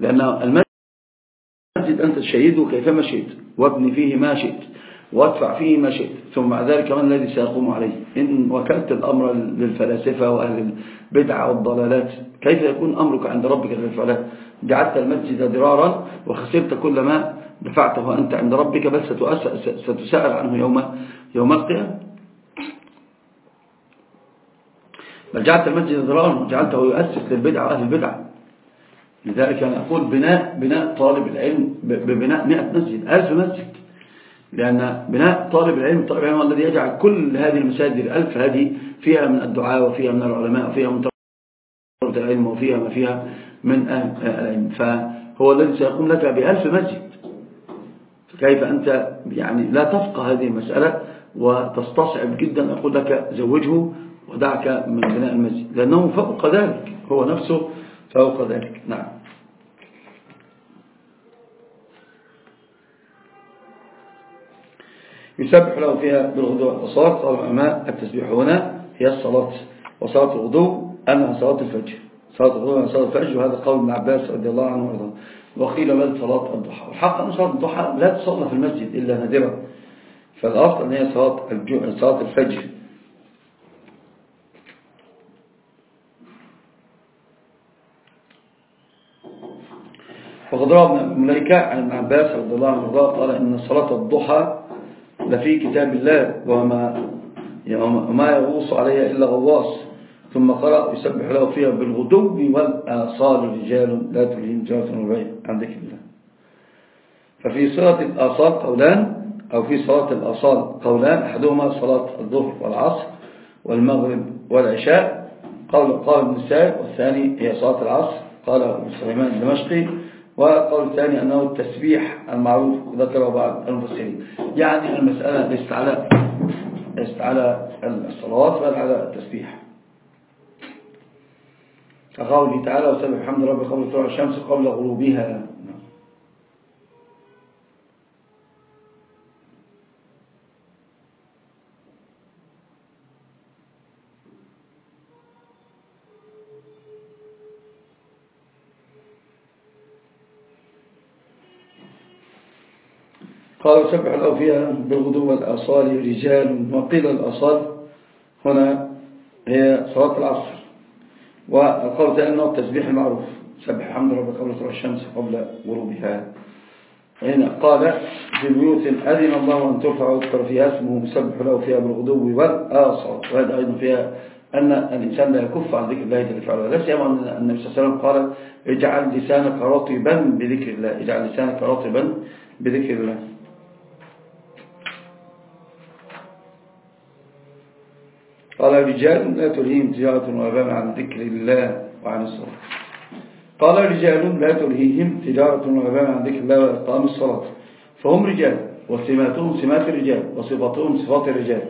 لأن المسجد أنت تشيده كيفما شئت وابني فيه ما شئت وادفع فيه ما شئت ثم مع ذلك من الذي سيقوم عليه. إن وكلت الأمر للفلاسفة وأهل البدعة والضلالات كيف يكون أمرك عند ربك للفلاة جعلت المسجد درارا وخسرت كل ما دفعته أنت عند ربك بل ستسأل عنه يوم, يوم القيامة. بل جعلت المسجد ضرارا وجعلته يؤسس للبدعة وأهل البدعة لذلك أنا أقول بناء بناء طالب العلم ببناء 100 مسجد 1000 مسجد. لأن بناء طالب العلم طالب العلم الذي يجعل كل هذه المساجد الألف هذه فيها من الدعاء وفيها من العلماء وفيها من طلبة العلم وفيها ما فيها من أهل العلم. فهو الذي سيقوم لك بألف مسجد. فكيف أنت يعني لا تفقى هذه المسألة وتستصعب جدا أقول لك زوجه ودعك من بناء المسجد. لأنه فوق ذلك هو نفسه فوق ذلك. نعم. يسبح له فيها بالغدوة والصلاة صلاة العلماء التسبيح هنا هي الصلاة وصلاة الغدو أنها صلاة الفجر. صلاة الغدو أنها صلاة الفجر وهذا قول من عباس رضي الله عنه وارضاه وقيل بل صلاة الضحى؟ والحق أن صلاة الضحى لا تصلى في المسجد إلا نادرا فالأصل أن هي صلاة الفجر. وضرع بن الملائكة عن ابن عباس رضي الله عنه قال إن صلاة الضحى لفي كتاب الله وما وما يغوص عليها إلا غواص. ثم قرأ يسبح له فيها بالغدو والآصال رجال لا تلهم جارة وبيع عن ذكر الله. ففي صلاة الآصال قولان أو في صلاة الآصال قولان أحدهما صلاة الظهر والعصر والمغرب والعشاء قول قال ابن والثاني هي صلاة العصر قال ابن سليمان الدمشقي. والقول الثاني أنه التسبيح المعروف ذكره بعض المفسرين. يعني المسألة ليست على ليست على الصلوات بل على التسبيح. كقوله تعالى وسبح الحمد ربي قبل طلوع الشمس قبل غروبها. قالوا الله فيها بالغدو والأصال رجال وقيل الأصال. هنا هي صلاة العصر. والقول تأنه التسبيح المعروف سبح الحمد ربك قبل طلوع الشمس قبل غروبها. هنا قال في بيوت أذن الله أن ترفع وذكر فيها اسمه سبح له فيها بالغدو والآصال. وهذا أيضا فيها أن الإنسان لا يكف عن ذكر الله جل فعله لا سيما أن النبي صلى الله عليه وسلم قال اجعل لسانك رطبا بذكر الله. اجعل لسانك رطبا بذكر الله. قال رجال لا تلهيهم تجارة وبيع عن ذكر الله وعن الصلاة. قال رجال لا تلهيهم تجارة وبيع عن ذكر الله وإقام الصلاة. فهم رجال وسماتهم سمات الرجال وصفاتهم صفات الرجال.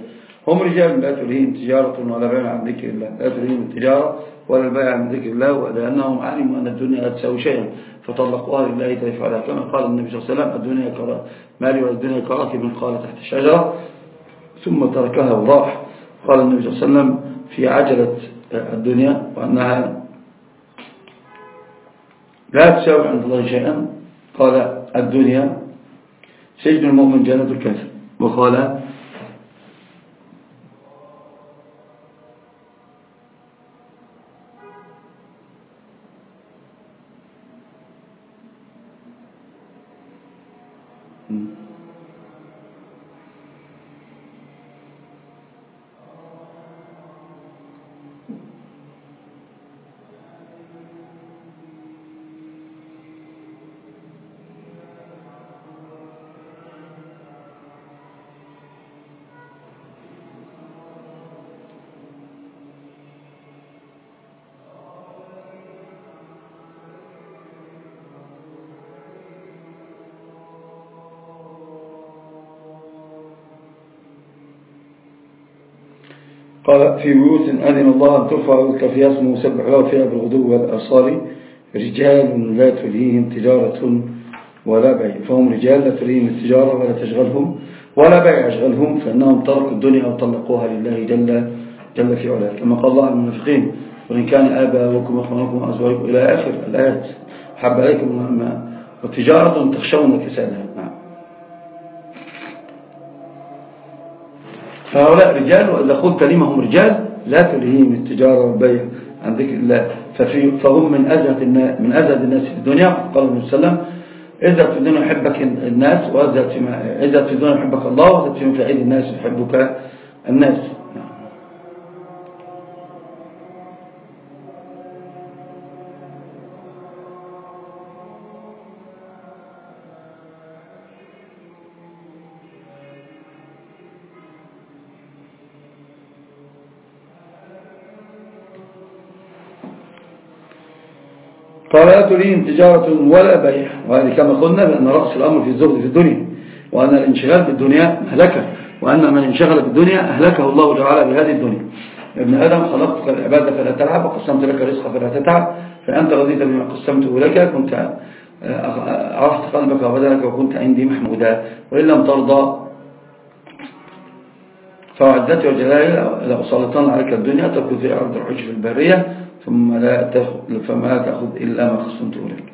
هم رجال لا تلهيهم تجارة ولا بيع عن ذكر الله. لا تلهيهم التجارة ولا البيع عن ذكر الله ولأنهم علموا أن الدنيا لا تساوي شيئا. فطلقوها لله تلف على كما قال النبي صلى الله عليه وسلم الدنيا كراكب مالي والدنيا كراكب قال تحت الشجرة ثم تركها وراح. قال النبي صلى الله عليه وسلم في عجلة الدنيا وأنها لا تساوي عند الله شيئا قال الدنيا سجن المؤمن جنة الكافر وقال Mm-hmm. قال في بيوت أذن الله أن ترفع يذكر فيها اسمه وسبح له فيها بالغدو والأصال رجال لا تليهم تجارة ولا بيع. فهم رجال لا تليهم التجارة ولا تشغلهم ولا بيع. أشغلهم فإنهم تركوا الدنيا وطلقوها لله جل, جل في علاه. كما قال الله المنافقين وإن كان آباءكم وإخوانكم وأزواجكم إلى آخر الآيات حب عليكم وتجارة تخشون كسادها. نعم. فهؤلاء رجال وإذا قلت كلمة هم رجال لا تلهيهم التجارة والبيع عن ذكر الله. فهم من أزهد, من أزهد الناس في الدنيا قال صلى الله عليه وسلم ازهد في الدنيا يحبك الناس وأزهد في, في الدنيا يحبك الله وأزهد في عيد الناس يحبك الناس. فلا تريهم تجارة ولا بيع. وهذا كما قلنا بأن رأس الأمر في الزهد في الدنيا وأن الانشغال بالدنيا أهلك وأن من انشغل بالدنيا أهلكه الله تعالى بهذه الدنيا. ابن آدم خلقتك العبادة فلا تلعب وقسمت لك رزقا فلا تتعب فأنت رضيت بما قسمته لك كنت آه، عرفت قلبك وبدنك وكنت عندي محمودا وإن لم ترضى فوعدتي وجلالي لأسلطان عليك الدنيا تكون في أرض الحج في البرية ثم لا تأخذ فما تأخذ إلا ما خصمت لك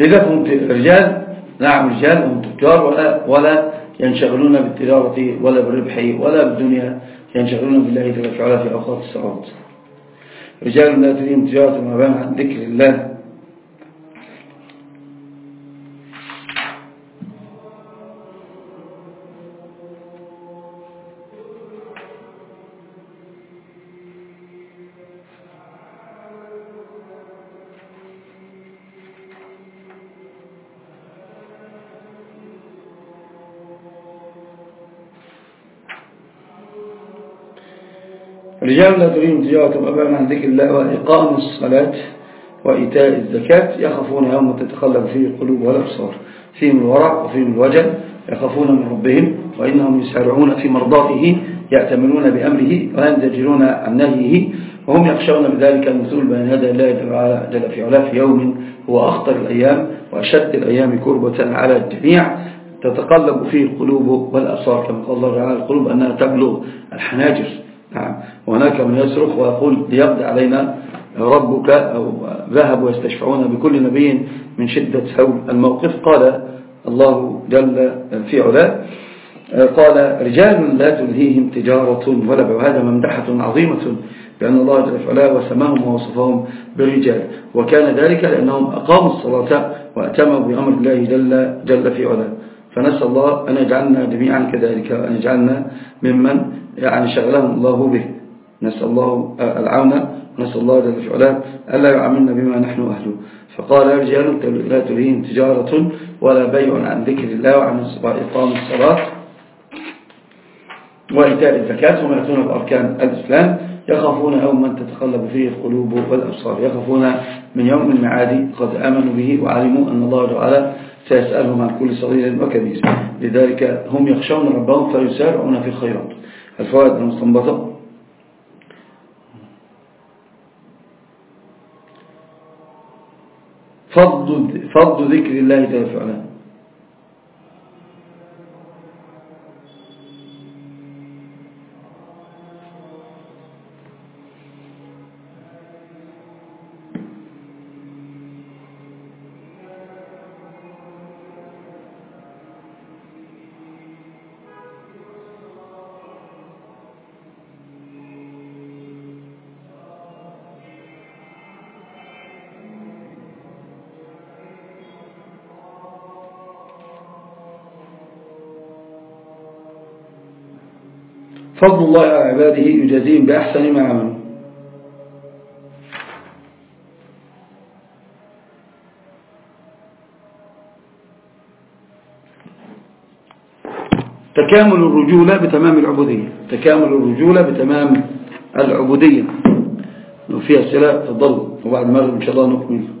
لذلك هم رجال نعم رجال هم تجار ولا, ولا ينشغلون بالتجارة ولا بالربح ولا بالدنيا ينشغلون بالله تبارك وتعالى في أوقات الصعود. رجال لا تريهم تجارة ما بان عن ذكر الله. رجال لا تريهم تجارة أبعد عن ذكر الله وإقام الصلاة وإيتاء الزكاة يخافون يوم تتقلب فيه القلوب والأبصار فيهم الورع وفيهم الوجل يخافون من ربهم وإنهم يسارعون في مرضاته يأتمنون بأمره وينزجرون عن نهيه وهم يخشون بذلك المثول بأن هذا الله جل في علاه في يوم هو أخطر الأيام وأشد الأيام كربة على الجميع تتقلب فيه القلوب والأبصار كما قال الله تعالى القلوب أنها تبلغ الحناجر. نعم. وهناك من يصرخ ويقول ليقضي علينا ربك أو ذهبوا يستشفعون بكل نبي من شدة هول الموقف. قال الله جل في علاه قال رجال لا تلهيهم تجارة ولا بعهاد ممدحة عظيمة لأن الله جل في وعلا وسماهم ووصفهم بالرجال. وكان ذلك لأنهم أقاموا الصلاة وأتموا بأمر الله جل, جل في علا فنسأل الله أن يجعلنا جميعا كذلك وأن يجعلنا ممن يعني شغلهم. الله به. نسأل الله العون. نسأل الله جل وعلا ألا يعاملنا بما نحن أهله. فقال يا رجال لا تريهم تجارة ولا بيع عن ذكر الله وعن إقام الصلاة وإيتاء الزكاة وما يأتون بأركان الإسلام. يخافون يوما تتقلب فيه القلوب والأبصار. يخافون من يوم المعادي قد آمنوا به وعلموا أن الله تعالى سيسألهم عن كل صغير وكبير. لذلك هم يخشون ربهم فيسارعون في الخيرات. الفوائد المستنبطة فضل ذكر الله تعالى فعلا. فضل الله على عباده يجازيهم بأحسن ما عملوا. تكامل الرجولة بتمام العبودية. تكامل الرجولة بتمام العبودية. فيها سلاء تضل وبعد مرة إن شاء الله نكمل.